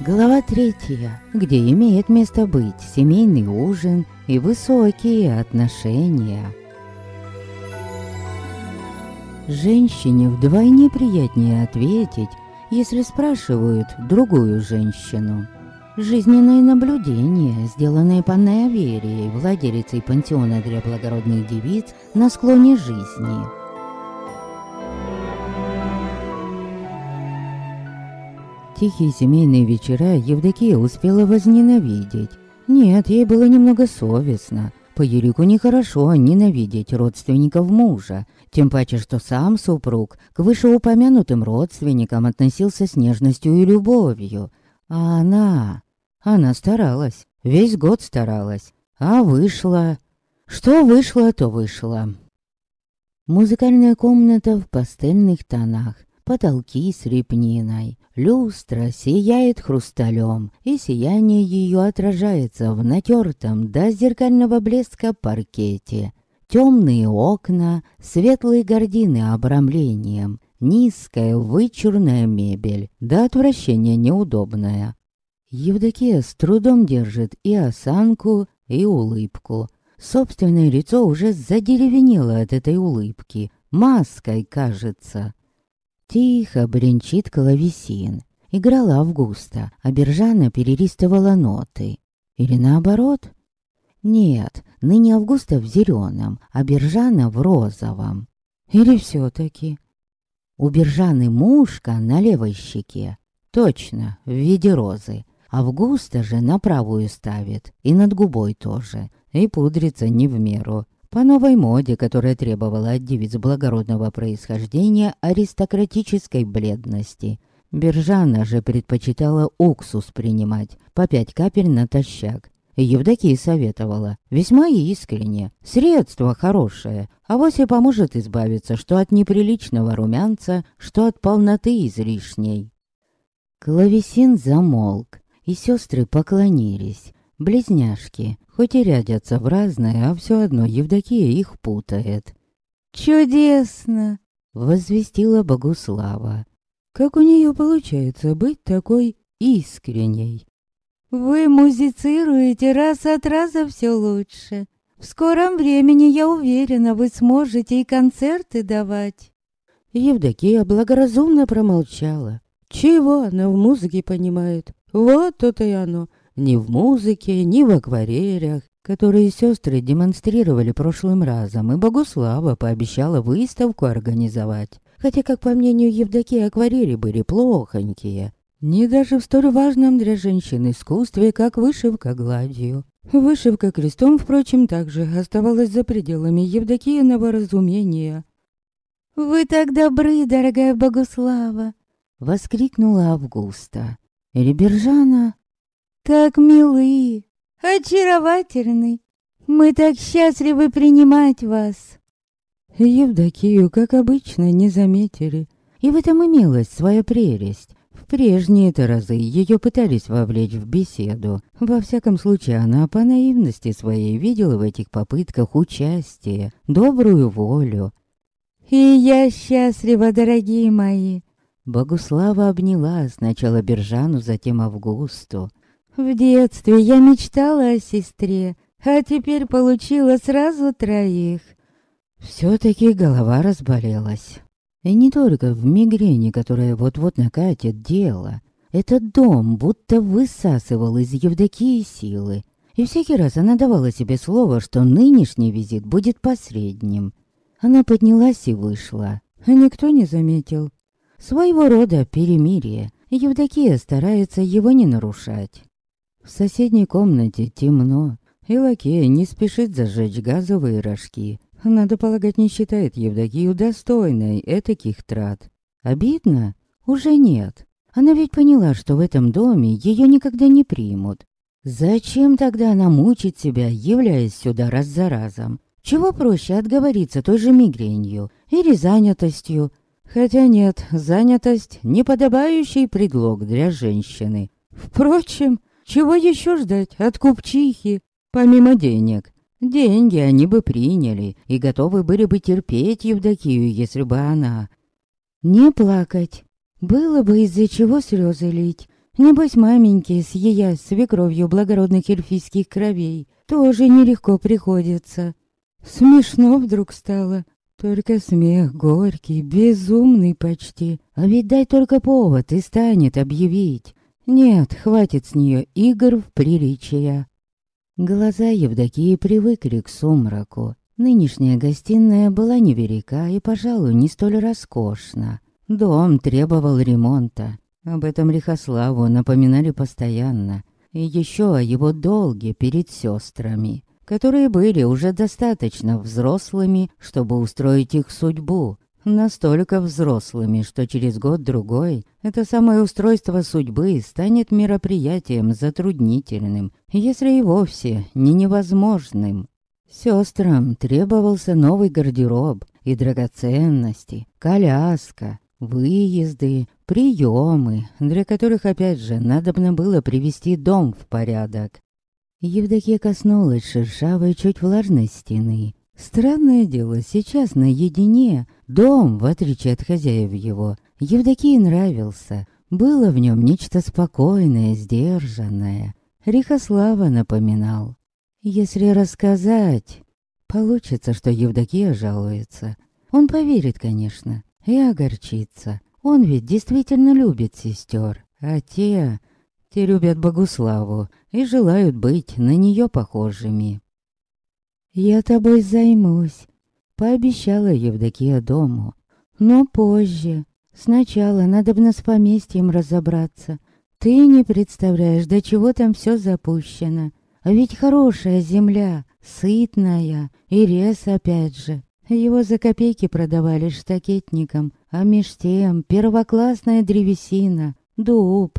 Глава третья, где имеет место быть семейный ужин и высокие отношения. Женщине вдвойне приятнее ответить, если спрашивают другую женщину. Жизненные наблюдения, сделанные панной Аверией, владелицей пансиона для благородных девиц, на склоне жизни. Тихие семейные вечера Евдокия успела возненавидеть. Нет, ей было немного совестно. По Юрику нехорошо ненавидеть родственников мужа, тем паче, что сам супруг к вышеупомянутым родственникам относился с нежностью и любовью. А она... Она старалась, весь год старалась, а вышла... Что вышло, то вышло. Музыкальная комната в пастельных тонах, потолки с репниной, люстра сияет хрусталем, и сияние ее отражается в натертом до зеркального блеска паркете. Темные окна, светлые гардины обрамлением, низкая вычурная мебель, до отвращения неудобная. Евдокия с трудом держит и осанку, и улыбку. Собственное лицо уже задеревенело от этой улыбки, маской кажется. Тихо бренчит клавесин. Играла Августа, а Бержана перелистывала ноты. Или наоборот? Нет, ныне Августа в зеленом, а Бержана в розовом. Или все-таки? У Бержаны мушка на левой щеке. Точно, в виде розы. Августа же на правую ставит, и над губой тоже, и пудрится не в меру. По новой моде, которая требовала от девиц благородного происхождения аристократической бледности. Бержана же предпочитала уксус принимать, по пять капель натощак. Евдокия советовала, весьма искренне, средство хорошее, а и поможет избавиться что от неприличного румянца, что от полноты излишней. Клавесин замолк, и сестры поклонились. Близняшки, хоть и рядятся в разное, а все одно Евдокия их путает. «Чудесно!» — возвестила Богуслава. «Как у нее получается быть такой искренней?» «Вы музицируете раз от раза все лучше. В скором времени, я уверена, вы сможете и концерты давать». Евдокия благоразумно промолчала. Чего она в музыке понимает? Вот то-то и оно. Ни в музыке, ни в акварелях, которые сестры демонстрировали прошлым разом, и Богуслава пообещала выставку организовать. Хотя, как по мнению Евдокии, акварели были плохонькие. Не даже в столь важном для женщин искусстве, как вышивка гладью. Вышивка крестом, впрочем, также оставалась за пределами Евдокииного разумения. «Вы так добры, дорогая Богуслава!» — воскликнула Августа. Рибержана так милы, очаровательны. Мы так счастливы принимать вас. Евдокию, как обычно, не заметили. И в этом имелась своя прелесть. В прежние-то разы ее пытались вовлечь в беседу. Во всяком случае, она по наивности своей видела в этих попытках участие, добрую волю. «И я счастлива, дорогие мои!» Богуслава обняла сначала Бержану, затем Августу. В детстве я мечтала о сестре, а теперь получила сразу троих. Все-таки голова разболелась. И не только в мигрени, которая вот-вот накатит дело. Этот дом будто высасывал из Евдокии силы. И всякий раз она давала себе слово, что нынешний визит будет последним. Она поднялась и вышла, а никто не заметил. Своего рода перемирие. Евдокия старается его не нарушать. В соседней комнате темно, и лакея не спешит зажечь газовые рожки. Надо полагать, не считает Евдокию достойной этаких трат. Обидно? Уже нет. Она ведь поняла, что в этом доме ее никогда не примут. Зачем тогда она мучит себя, являясь сюда раз за разом? Чего проще отговориться той же мигренью или занятостью? Хотя нет, занятость — неподобающий предлог для женщины. Впрочем, чего еще ждать от купчихи, помимо денег? Деньги они бы приняли и готовы были бы терпеть Евдокию, если бы она... Не плакать. Было бы из-за чего слезы лить. Небось, маменьки, с ея свекровью благородных эльфийских кровей, тоже нелегко приходится. Смешно вдруг стало. Только смех горький, безумный почти. А ведь дай только повод и станет объявить. Нет, хватит с нее игр в приличия. Глаза Евдокии привыкли к сумраку. Нынешняя гостиная была невелика и, пожалуй, не столь роскошна. Дом требовал ремонта. Об этом Рихославу напоминали постоянно. И еще о его долге перед сестрами, которые были уже достаточно взрослыми, чтобы устроить их судьбу. Настолько взрослыми, что через год-другой это самое устройство судьбы станет мероприятием затруднительным, если и вовсе не невозможным. Сестрам требовался новый гардероб и драгоценности, коляска, выезды, приемы, для которых, опять же, надобно было привести дом в порядок. Евдокия коснулась шершавой, чуть влажной стены. Странное дело, сейчас наедине, дом, в отличие от хозяев его, Евдокии нравился. Было в нем нечто спокойное, сдержанное. Рихослава напоминал. Если рассказать, получится, что Евдокия жалуется. Он поверит, конечно, и огорчится. Он ведь действительно любит сестер, а те... Те любят Богуславу и желают быть на нее похожими. «Я тобой займусь», — пообещала Евдокия дому. «Но позже. Сначала надо бы с поместьем разобраться. Ты не представляешь, до чего там все запущено. А ведь хорошая земля, сытная, и рез опять же. Его за копейки продавали штакетникам, а меж тем первоклассная древесина, дуб.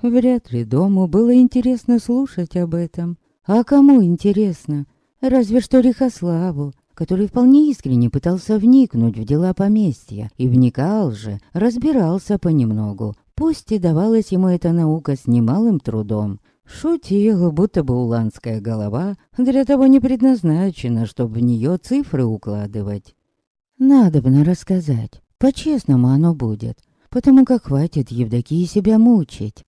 Вряд ли дому было интересно слушать об этом. А кому интересно? Разве что Рихославу, который вполне искренне пытался вникнуть в дела поместья, и вникал же, разбирался понемногу, пусть и давалась ему эта наука с немалым трудом. Шутил, будто бы уланская голова для того не предназначена, чтобы в нее цифры укладывать. Надо бы рассказать, по-честному оно будет, потому как хватит Евдокии себя мучить.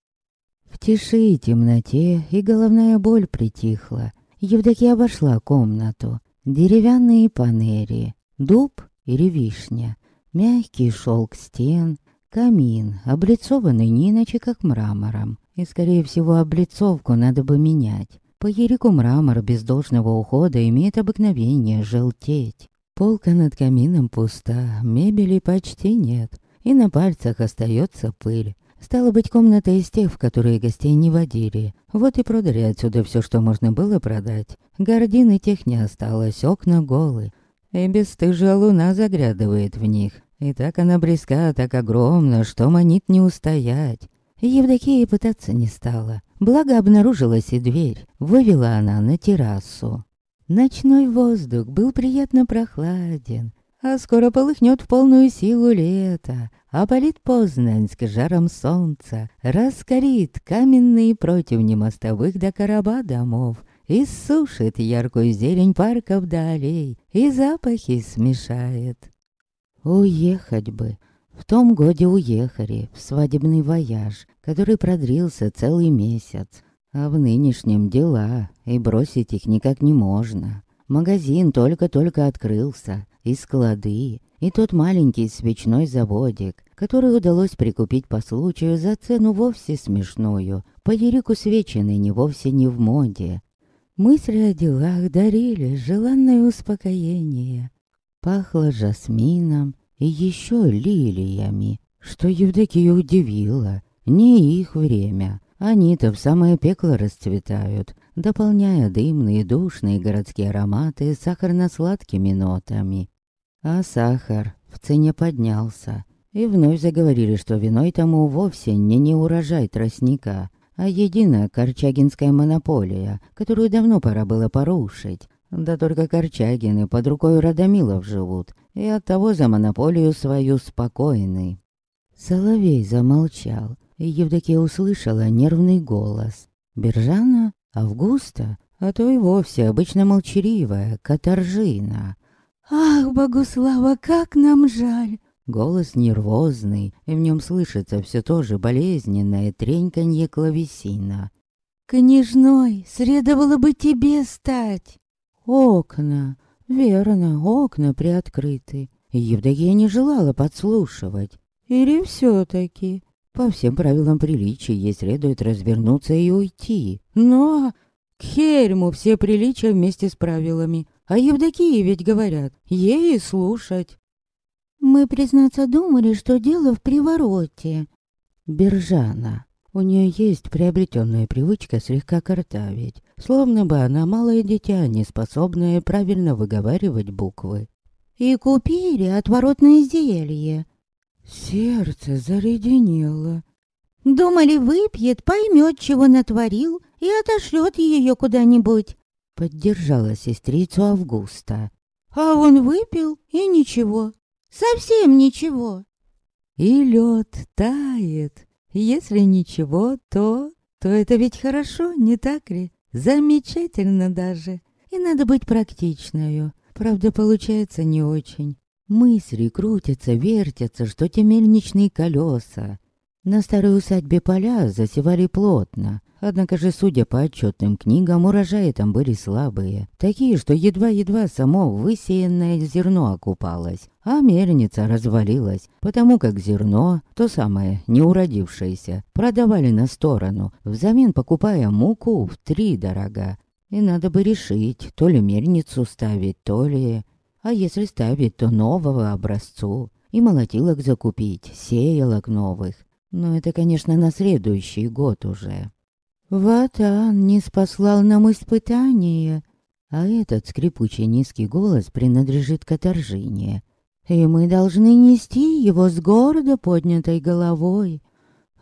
В тиши и темноте и головная боль притихла. Евдокия обошла комнату. Деревянные панели, дуб или вишня, мягкий шелк стен, камин, облицованный не иначе как мрамором, и, скорее всего, облицовку надо бы менять. По Ерику мрамор без должного ухода имеет обыкновение желтеть. Полка над камином пуста, мебели почти нет, и на пальцах остается пыль. Стало быть, комната из тех, в которые гостей не водили. Вот и продали отсюда все, что можно было продать. Гордины тех не осталось, окна голы. И бесстыжая луна заглядывает в них. И так она близка, так огромна, что манит не устоять. Евдокия пытаться не стала. Благо обнаружилась и дверь. Вывела она на террасу. Ночной воздух был приятно прохладен, а скоро полыхнет в полную силу лето, опалит Познанск жаром солнца, раскорит каменные противни мостовых до короба домов, и сушит яркую зелень парков долей, и запахи смешает. Уехать бы, в том годе уехали в свадебный вояж, который продрился целый месяц. А в нынешнем дела, и бросить их никак не можно. Магазин только-только открылся, и склады, и тот маленький свечной заводик, который удалось прикупить по случаю за цену вовсе смешную. По Ерику свечи ныне вовсе не в моде. Мысли о делах дарили желанное успокоение. Пахло жасмином, и еще лилиями, что Евдокию удивило. Не их время. Они-то в самое пекло расцветают, дополняя дымные душные городские ароматы сахарно-сладкими нотами. А сахар в цене поднялся, и вновь заговорили, что виной тому вовсе не неурожай тростника, а единая корчагинская монополия, которую давно пора было порушить. Да только корчагины под рукой Радомилов живут, и оттого за монополию свою спокойны. Соловей замолчал, и Евдокия услышала нервный голос. Биржана? Августа? А то и вовсе обычно молчаливая, Катаржина. «Ах, Богуслава, как нам жаль!» Голос нервозный, и в нем слышится все то же болезненное треньканье клавесина. «Княжной, следовало бы тебе стать!» Окна, верно, окна приоткрыты. Евдокия не желала подслушивать. Или все таки По всем правилам приличия ей следует развернуться и уйти. Но к Хельму все приличия вместе с правилами. А Евдокии ведь говорят, ей слушать. Мы, признаться, думали, что дело в привороте. Бержана. У нее есть приобретенная привычка слегка картавить, словно бы она малое дитя, не способное правильно выговаривать буквы. И купили отворотное зелье. Сердце заряденело. Думали, выпьет, поймет, чего натворил, и отошлет ее куда-нибудь. Поддержала сестрицу Августа. А он выпил, и ничего. Совсем ничего. И лед тает. Если ничего, то... То это ведь хорошо, не так ли? Замечательно даже. И надо быть практичною. Правда, получается не очень. Мысли крутятся, вертятся, что те мельничные колеса. На старой усадьбе поля засевали плотно, однако же, судя по отчетным книгам, урожаи там были слабые, такие, что едва-едва само высеянное зерно окупалось, а мельница развалилась, потому как зерно, то самое, не уродившееся, продавали на сторону, взамен покупая муку в три дорога. И надо бы решить, то ли мельницу ставить, то ли... А если ставить, то нового образцу. И молотилок закупить, сеялок новых. Но это, конечно, на следующий год уже. Ватан не спаслал нам испытания, а этот скрипучий низкий голос принадлежит Катаржине. И мы должны нести его с гордо поднятой головой.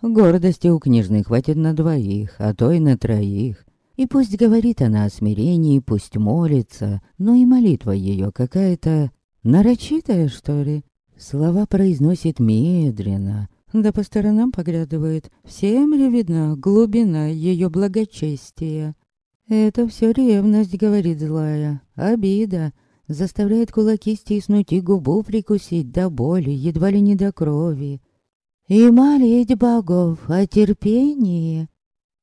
Гордости у княжны хватит на двоих, а то и на троих. И пусть говорит она о смирении, пусть молится, но и молитва ее какая-то нарочитая, что ли. Слова произносит медленно, да по сторонам поглядывает. Всем ли видна глубина ее благочестия? Это все ревность, говорит злая, обида. Заставляет кулаки стиснуть и губу прикусить до боли, едва ли не до крови. И молить богов о терпении.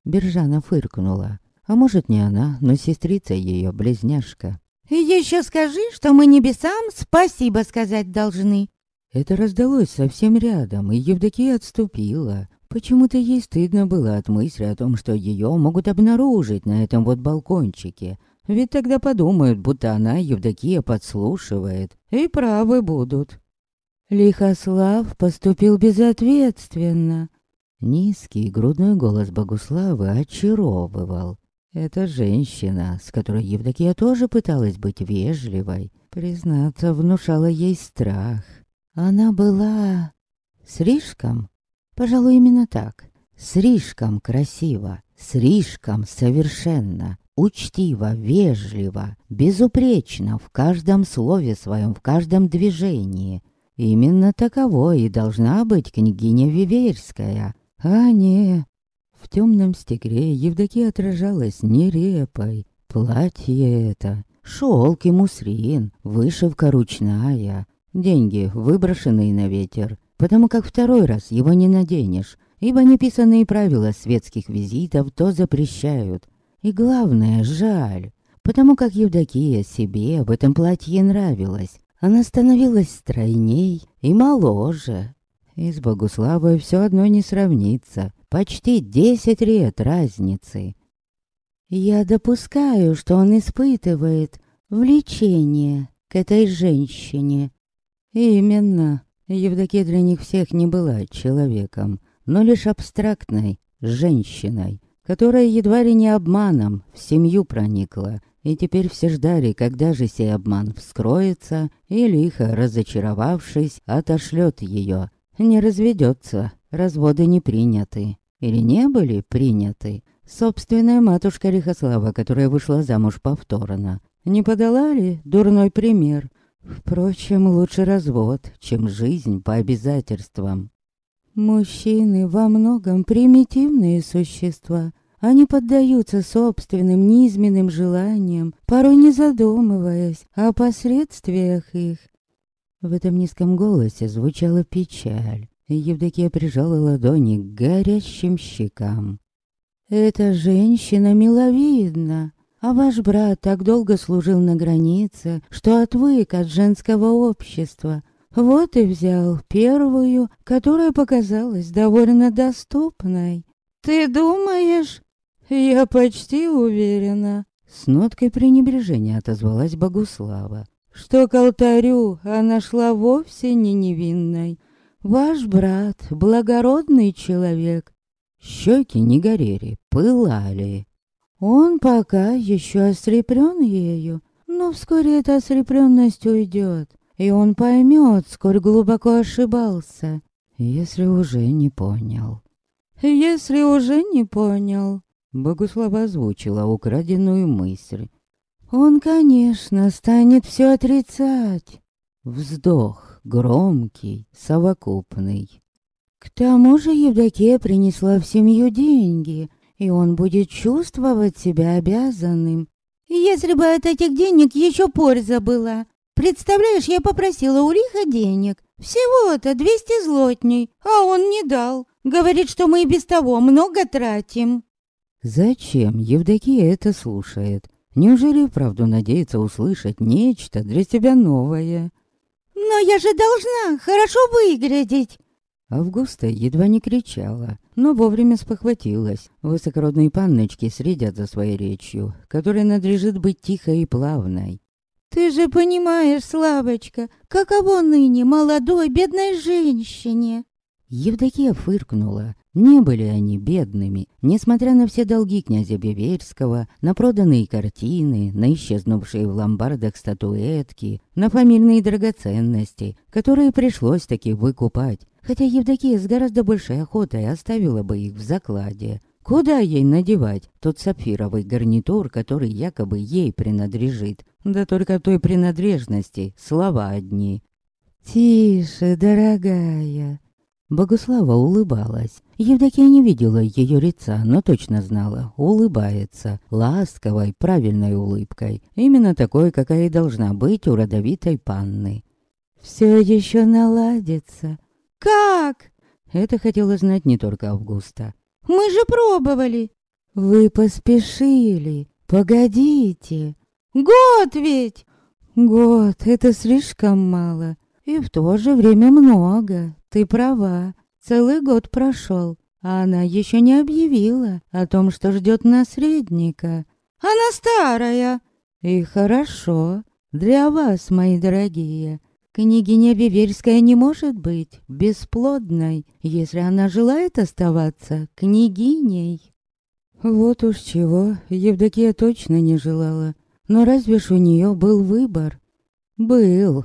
Бержана фыркнула. А может, не она, но сестрица ее, близняшка. «Еще скажи, что мы небесам спасибо сказать должны!» Это раздалось совсем рядом, и Евдокия отступила. Почему-то ей стыдно было от мысли о том, что ее могут обнаружить на этом вот балкончике. Ведь тогда подумают, будто она, Евдокия, подслушивает. И правы будут. Лихослав поступил безответственно. Низкий грудной голос Богуславы очаровывал. Эта женщина, с которой Евдокия тоже пыталась быть вежливой, признаться, внушала ей страх. Она была слишком, пожалуй, именно так, слишком красиво, слишком совершенно, учтиво, вежливо, безупречно в каждом слове своем, в каждом движении. Именно таковой и должна быть княгиня Виверская, а не... В темном стекле Евдокия отражалась нерепой. Платье это, шелк и муслин, вышивка ручная, Деньги, выброшенные на ветер, потому как второй раз его не наденешь, ибо неписанные правила светских визитов то запрещают. И главное, жаль, потому как Евдокия себе в этом платье нравилась. Она становилась стройней и моложе. И с Богуславой все одно не сравнится. Почти десять лет разницы. Я допускаю, что он испытывает влечение к этой женщине, Именно. Евдокия для них всех не была человеком, но лишь абстрактной женщиной, которая едва ли не обманом в семью проникла, и теперь все ждали, когда же сей обман вскроется, и лихо, разочаровавшись, отошлет ее. Не разведется, разводы не приняты. Или не были приняты. Собственная матушка Лихослава, которая вышла замуж повторно, не подала ли дурной пример? Впрочем, лучше развод, чем жизнь по обязательствам. Мужчины во многом примитивные существа. Они поддаются собственным низменным желаниям, порой не задумываясь о последствиях их. В этом низком голосе звучала печаль. Евдокия прижала ладони к горящим щекам. «Эта женщина миловидна, а ваш брат так долго служил на границе, что отвык от женского общества. Вот и взял первую, которая показалась довольно доступной. Ты думаешь?» «Я почти уверена», — с ноткой пренебрежения отозвалась Богуслава, «что к алтарю она шла вовсе не невинной. Ваш брат — благородный человек». Щеки не горели, пылали. Он пока еще ослеплен ею, но вскоре эта ослепленность уйдет, и он поймет, сколь глубоко ошибался, если уже не понял. Если уже не понял, Богуслава озвучила украденную мысль. Он, конечно, станет все отрицать. Вздох громкий, совокупный. К тому же Евдокия принесла в семью деньги, и он будет чувствовать себя обязанным. Если бы от этих денег еще польза была. Представляешь, я попросила у Лиха денег. Всего-то двести злотней, а он не дал. Говорит, что мы и без того много тратим. Зачем Евдокия это слушает? Неужели вправду надеется услышать нечто для себя новое? «Но я же должна хорошо выглядеть!» Августа едва не кричала, но вовремя спохватилась. Высокородные панночки следят за своей речью, которой надлежит быть тихой и плавной. «Ты же понимаешь, Славочка, каково ныне молодой бедной женщине!» Евдокия фыркнула. Не были они бедными, несмотря на все долги князя Беверского, на проданные картины, на исчезнувшие в ломбардах статуэтки, на фамильные драгоценности, которые пришлось таки выкупать, хотя Евдокия с гораздо большей охотой оставила бы их в закладе. Куда ей надевать тот сапфировый гарнитур, который якобы ей принадлежит? Да только той принадлежности слова одни. «Тише, дорогая!» Богуслава улыбалась. Евдокия не видела ее лица, но точно знала, улыбается, ласковой, правильной улыбкой. Именно такой, какая и должна быть у родовитой панны. «Все еще наладится». «Как?» Это хотела знать не только Августа. «Мы же пробовали». «Вы поспешили. Погодите». «Год ведь!» «Год — это слишком мало. И в то же время много. Ты права. Целый год прошел, а она еще не объявила о том, что ждет наследника. Она старая. И хорошо. Для вас, мои дорогие. Княгиня Виверская не может быть бесплодной, если она желает оставаться княгиней. Вот уж чего Евдокия точно не желала. Но разве ж у нее был выбор? Был.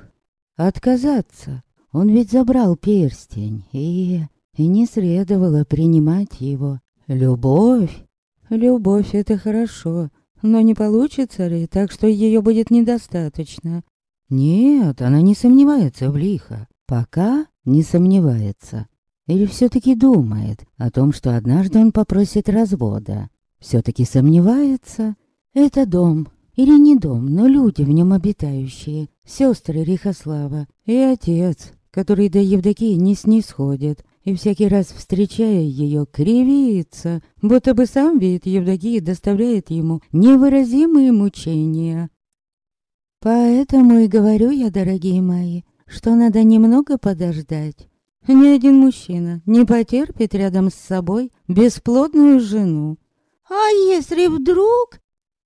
Отказаться. Он ведь забрал перстень, и... И не следовало принимать его. Любовь? Любовь — это хорошо, но не получится ли так, что ее будет недостаточно? Нет, она не сомневается в лихо. Пока не сомневается. Или все-таки думает о том, что однажды он попросит развода. Все-таки сомневается. Это дом. Или не дом, но люди в нем обитающие. Сестры Рихослава и отец, который до Евдокии не снисходит, и всякий раз, встречая ее, кривится, будто бы сам вид Евдокии доставляет ему невыразимые мучения. Поэтому и говорю я, дорогие мои, что надо немного подождать. Ни один мужчина не потерпит рядом с собой бесплодную жену. А если вдруг...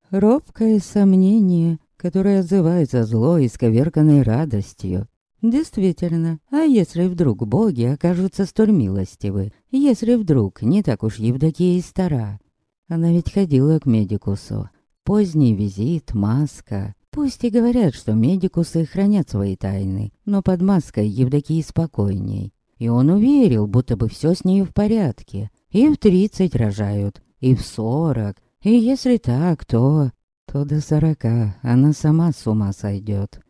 Робкое сомнение, которое отзывается злой и сковерканной радостью. Действительно, а если вдруг боги окажутся столь милостивы? Если вдруг не так уж Евдокия и стара? Она ведь ходила к медикусу. Поздний визит, маска. Пусть и говорят, что медикусы хранят свои тайны, но под маской Евдокии спокойней. И он уверил, будто бы все с ней в порядке. И в тридцать рожают, и в сорок. И если так, то... То до сорока она сама с ума сойдет.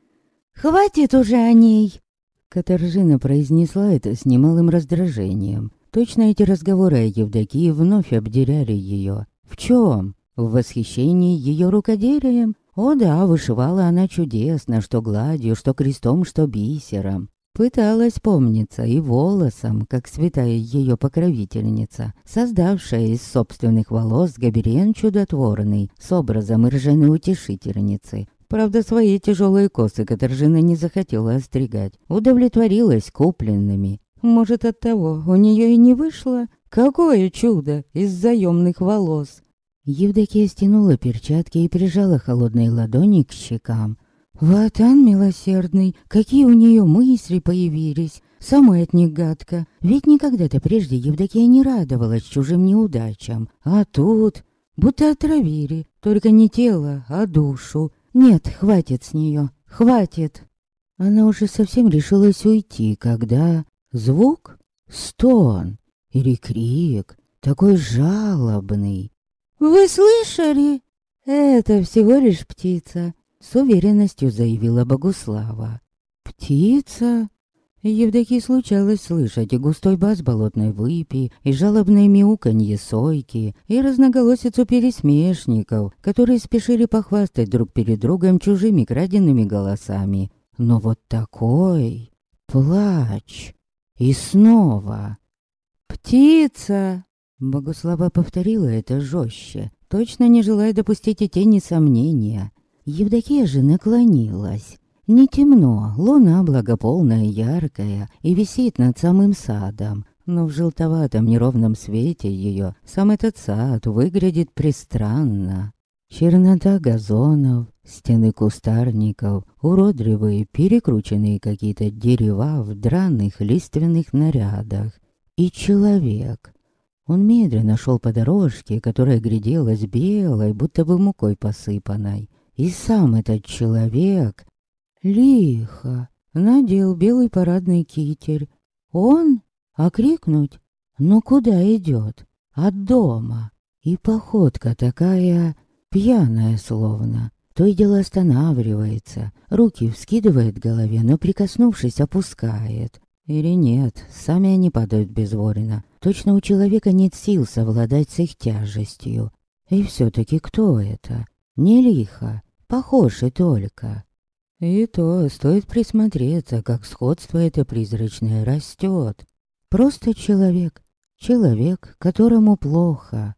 «Хватит уже о ней!» Катаржина произнесла это с немалым раздражением. Точно эти разговоры о Евдокии вновь обдеряли ее. В чем? В восхищении ее рукоделием? О да, вышивала она чудесно, что гладью, что крестом, что бисером. Пыталась помниться и волосом, как святая ее покровительница, создавшая из собственных волос гобелен чудотворный с образом ржаной утешительницы. Правда, свои тяжелые косы Катаржина не захотела остригать, удовлетворилась купленными. Может, от того у нее и не вышло? Какое чудо из заемных волос! Евдокия стянула перчатки и прижала холодные ладони к щекам. Ватан милосердный, какие у нее мысли появились. Самой от них гадко. Ведь никогда-то прежде Евдокия не радовалась чужим неудачам. А тут... Будто отравили. Только не тело, а душу. Нет, хватит с нее. Хватит. Она уже совсем решилась уйти, когда... Звук? Стон. Или крик. Такой жалобный. «Вы слышали?» «Это всего лишь птица с уверенностью заявила Богуслава. «Птица?» Евдокии случалось слышать и густой бас болотной выпи, и жалобное мяуканье сойки, и разноголосицу пересмешников, которые спешили похвастать друг перед другом чужими краденными голосами. Но вот такой плач. И снова. «Птица!» Богуслава повторила это жестче, точно не желая допустить и тени сомнения. Евдокия же наклонилась. Не темно, луна благополная, яркая и висит над самым садом. Но в желтоватом неровном свете ее сам этот сад выглядит пристранно. Чернота газонов, стены кустарников, уродливые, перекрученные какие-то дерева в драных лиственных нарядах. И человек. Он медленно шел по дорожке, которая гляделась белой, будто бы мукой посыпанной. И сам этот человек лихо надел белый парадный китель. Он? Окрикнуть? Но куда идет? От дома. И походка такая пьяная словно. То и дело останавливается, руки вскидывает голове, но прикоснувшись опускает. Или нет, сами они падают безвольно. Точно у человека нет сил совладать с их тяжестью. И все-таки кто это? Не лихо, похож и только. И то стоит присмотреться, как сходство это призрачное растет. Просто человек, человек, которому плохо.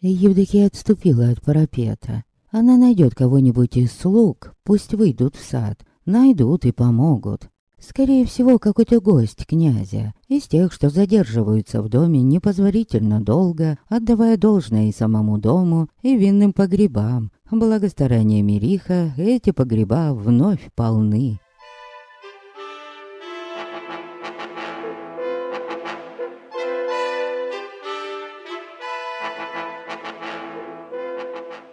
Евдокия отступила от парапета. Она найдет кого-нибудь из слуг, пусть выйдут в сад, найдут и помогут. Скорее всего, какой-то гость князя, из тех, что задерживаются в доме непозволительно долго, отдавая должное и самому дому, и винным погребам. Благо стараниями Риха эти погреба вновь полны.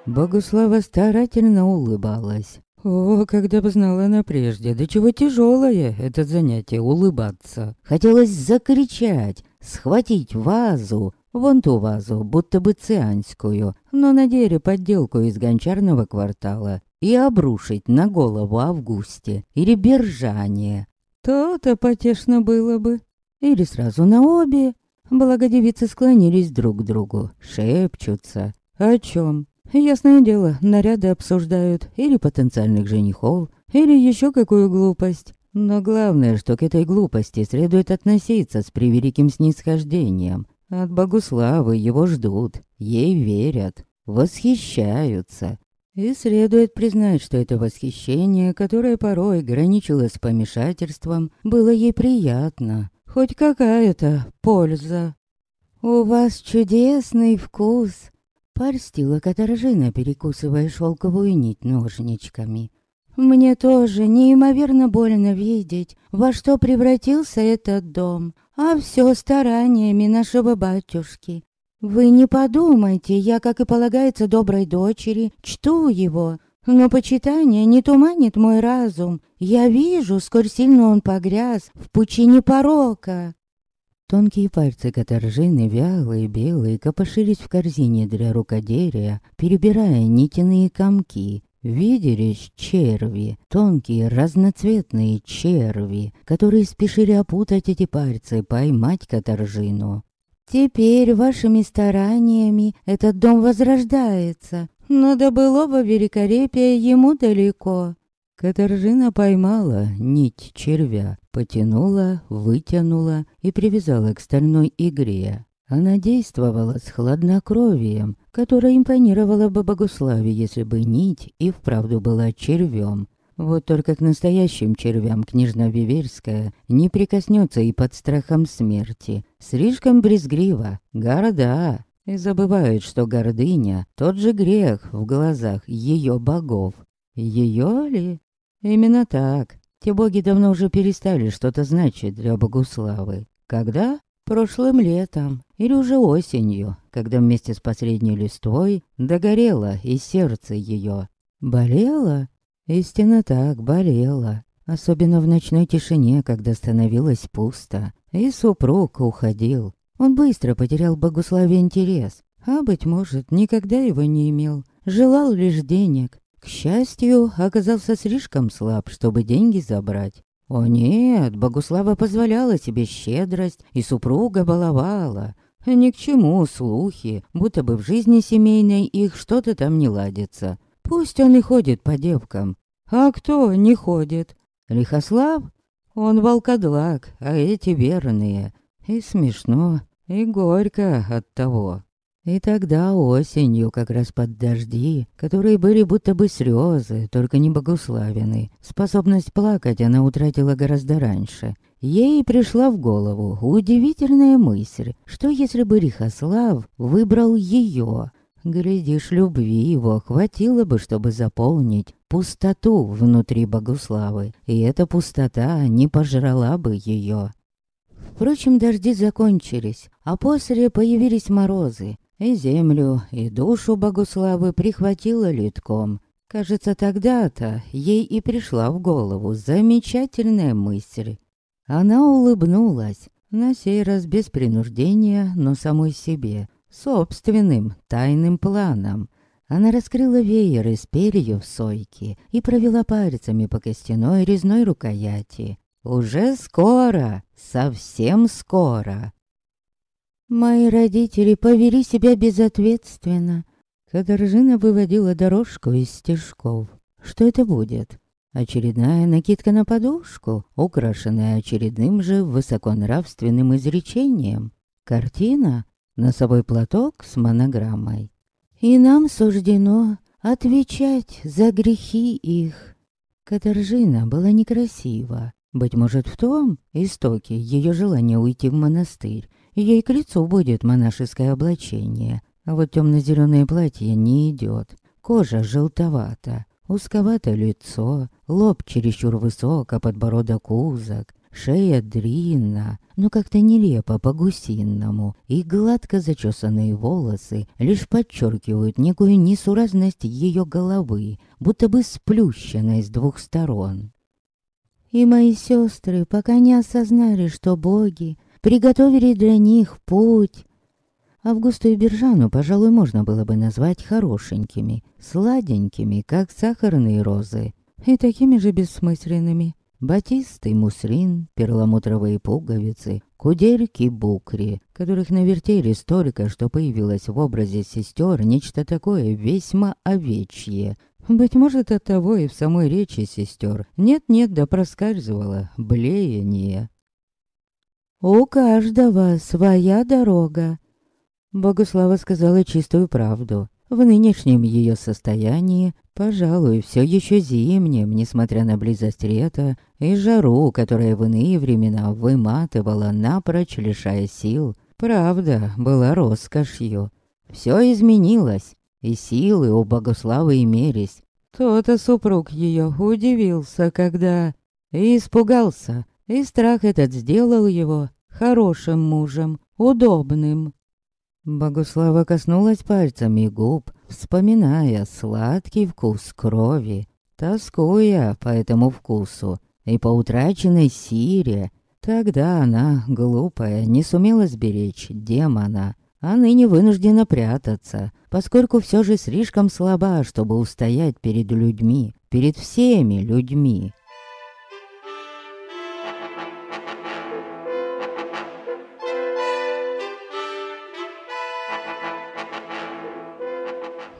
Богуслава старательно улыбалась. О, когда бы знала она прежде, до чего тяжелое это занятие улыбаться. Хотелось закричать, схватить вазу, вон ту вазу, будто бы цианскую, но на дере подделку из гончарного квартала, и обрушить на голову Августе или Бержане. То-то потешно было бы. Или сразу на обе. Благо девицы склонились друг к другу, шепчутся. О чем? Ясное дело, наряды обсуждают или потенциальных женихов, или еще какую глупость. Но главное, что к этой глупости следует относиться с превеликим снисхождением. От Богуславы его ждут, ей верят, восхищаются. И следует признать, что это восхищение, которое порой граничило с помешательством, было ей приятно. Хоть какая-то польза. «У вас чудесный вкус», Польстила Катаржина, перекусывая шелковую нить ножничками. «Мне тоже неимоверно больно видеть, во что превратился этот дом, а все стараниями нашего батюшки. Вы не подумайте, я, как и полагается доброй дочери, чту его, но почитание не туманит мой разум. Я вижу, сколь сильно он погряз в пучине порока. Тонкие пальцы Катаржины, вялые, белые, копошились в корзине для рукоделия, перебирая нитяные комки. Виделись черви, тонкие разноцветные черви, которые спешили опутать эти пальцы, поймать Катаржину. «Теперь вашими стараниями этот дом возрождается, но до былого великолепия ему далеко. Катаржина поймала нить червя, потянула, вытянула и привязала к стальной игре. Она действовала с хладнокровием, которое импонировало бы Богуславе, если бы нить и вправду была червем. Вот только к настоящим червям княжна Виверская не прикоснется и под страхом смерти. Слишком брезглива, горда, и забывает, что гордыня — тот же грех в глазах ее богов. Ее ли? Именно так. Те боги давно уже перестали что-то значить для Богуславы. Когда? Прошлым летом или уже осенью, когда вместе с последней листвой догорело и сердце ее. Болело? Истинно так, болело. Особенно в ночной тишине, когда становилось пусто. И супруг уходил. Он быстро потерял Богуславе интерес. А, быть может, никогда его не имел. Желал лишь денег. К счастью, оказался слишком слаб, чтобы деньги забрать. О нет, Богуслава позволяла себе щедрость, и супруга баловала. Ни к чему слухи, будто бы в жизни семейной их что-то там не ладится. Пусть он и ходит по девкам. А кто не ходит? Лихослав? Он волкодлак, а эти верные. И смешно, и горько от того. И тогда осенью, как раз под дожди, которые были будто бы слезы, только не богославины, способность плакать она утратила гораздо раньше. Ей пришла в голову удивительная мысль, что если бы Рихослав выбрал ее, глядишь, любви его хватило бы, чтобы заполнить пустоту внутри Богуславы, и эта пустота не пожрала бы ее. Впрочем, дожди закончились, а после появились морозы, и землю, и душу Богуславы прихватила литком. Кажется, тогда-то ей и пришла в голову замечательная мысль. Она улыбнулась, на сей раз без принуждения, но самой себе, собственным тайным планом. Она раскрыла веер из перьев сойки и провела пальцами по костяной резной рукояти. «Уже скоро, совсем скоро!» Мои родители повели себя безответственно. Каторжина выводила дорожку из стежков. Что это будет? Очередная накидка на подушку, украшенная очередным же высоконравственным изречением. Картина? Носовой платок с монограммой. И нам суждено отвечать за грехи их. Каторжина была некрасива. Быть может, в том истоке ее желание уйти в монастырь Ей к лицу будет монашеское облачение, а вот темно-зеленое платье не идет. Кожа желтовата, узковато лицо, лоб чересчур высок, а подбородок узок, шея длинна, но как-то нелепо по-гусинному, и гладко зачесанные волосы лишь подчеркивают некую несуразность ее головы, будто бы сплющенной с двух сторон. И мои сестры пока не осознали, что боги приготовили для них путь. Августу и Бержану, пожалуй, можно было бы назвать хорошенькими, сладенькими, как сахарные розы, и такими же бессмысленными. Батисты, муслин, перламутровые пуговицы, кудельки, букри, которых навертели столько, что появилось в образе сестер нечто такое весьма овечье. Быть может, от того и в самой речи сестер нет-нет да проскальзывало блеяние. «У каждого своя дорога», — Богуслава сказала чистую правду. В нынешнем ее состоянии, пожалуй, все еще зимнем, несмотря на близость лета и жару, которая в иные времена выматывала, напрочь лишая сил, правда была роскошью. Все изменилось, и силы у Богославы имелись. То-то супруг ее удивился, когда... И испугался, и страх этот сделал его хорошим мужем, удобным. Богуслава коснулась пальцами губ, вспоминая сладкий вкус крови, тоскуя по этому вкусу и по утраченной сире. Тогда она, глупая, не сумела сберечь демона, а ныне вынуждена прятаться, поскольку все же слишком слаба, чтобы устоять перед людьми, перед всеми людьми.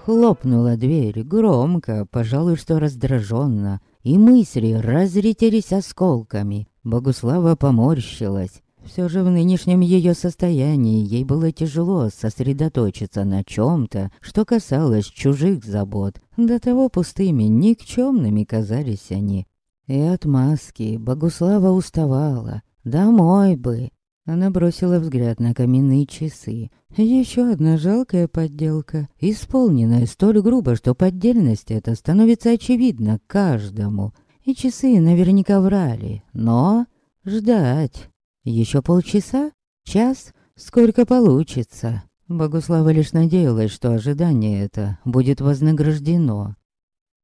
Хлопнула дверь громко, пожалуй, что раздраженно, и мысли разлетелись осколками. Богуслава поморщилась. Все же в нынешнем ее состоянии ей было тяжело сосредоточиться на чем-то, что касалось чужих забот. До того пустыми, никчемными казались они. И от маски Богуслава уставала. Домой бы. Она бросила взгляд на каменные часы. Еще одна жалкая подделка, исполненная столь грубо, что поддельность эта становится очевидна каждому. И часы наверняка врали, но ждать. Еще полчаса? Час? Сколько получится? Богуслава лишь надеялась, что ожидание это будет вознаграждено.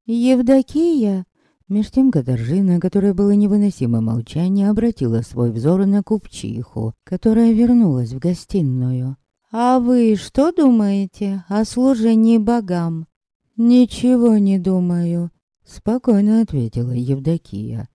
«Евдокия!» Меж тем Катаржина, которая было невыносимо молчание, обратила свой взор на купчиху, которая вернулась в гостиную. «А вы что думаете о служении богам?» «Ничего не думаю», — спокойно ответила Евдокия.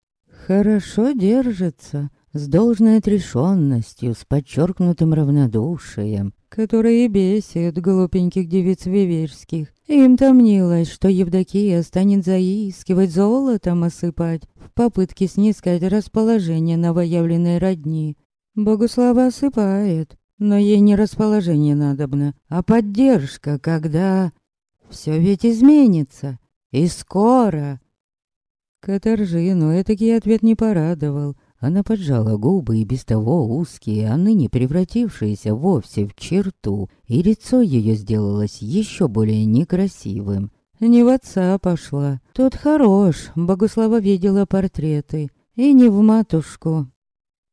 «Хорошо держится с должной отрешенностью, с подчеркнутым равнодушием, которое и бесит глупеньких девиц виверских. Им томнилось, что Евдокия станет заискивать, золотом осыпать, в попытке снискать расположение новоявленной родни. Богуслава осыпает, но ей не расположение надобно, а поддержка, когда... Все ведь изменится, и скоро. Катаржину этакий ответ не порадовал. Она поджала губы и без того узкие, а ныне превратившиеся вовсе в черту, и лицо ее сделалось еще более некрасивым. Не в отца пошла. Тот хорош, Богуслава видела портреты. И не в матушку.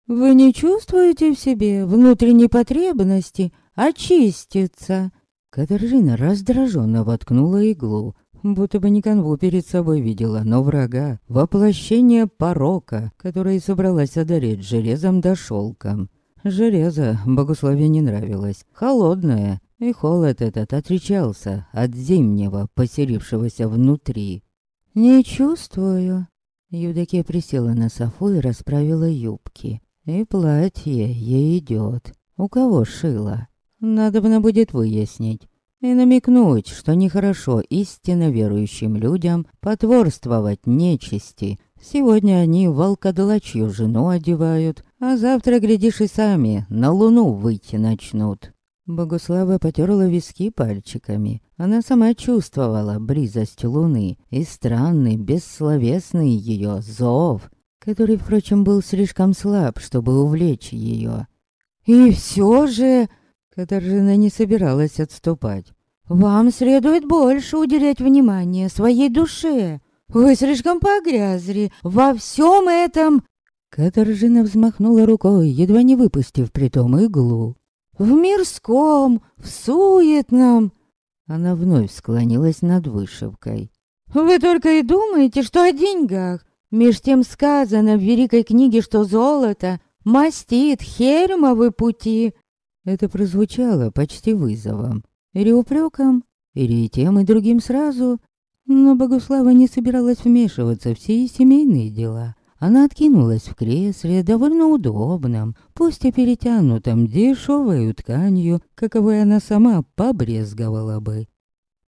«Вы не чувствуете в себе внутренней потребности очиститься?» Катаржина раздраженно воткнула иглу, Будто бы не канву перед собой видела, но врага, воплощение порока, которое собралась одарить железом да шелком. Железо Богуславе не нравилось, холодное, и холод этот отличался от зимнего, поселившегося внутри. «Не чувствую». Евдокия присела на софу и расправила юбки. И платье ей идет. У кого шила? Надо будет выяснить и намекнуть, что нехорошо истинно верующим людям потворствовать нечисти. Сегодня они волкодлачью жену одевают, а завтра, глядишь, и сами на луну выйти начнут. Богуслава потерла виски пальчиками. Она сама чувствовала близость луны и странный, бессловесный ее зов, который, впрочем, был слишком слаб, чтобы увлечь ее. «И все же...» Катаржина не собиралась отступать. «Вам следует больше уделять внимание своей душе. Вы слишком погрязли во всем этом...» Катаржина взмахнула рукой, едва не выпустив притом иглу. «В мирском, в суетном...» Она вновь склонилась над вышивкой. «Вы только и думаете, что о деньгах. Меж тем сказано в великой книге, что золото мастит хермовы пути, это прозвучало почти вызовом. Или упреком, или тем, и другим сразу. Но Богуслава не собиралась вмешиваться в все семейные дела. Она откинулась в кресле, довольно удобном, пусть и перетянутом дешевой тканью, каковой она сама побрезговала бы.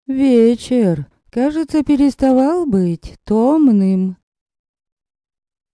Вечер, кажется, переставал быть томным.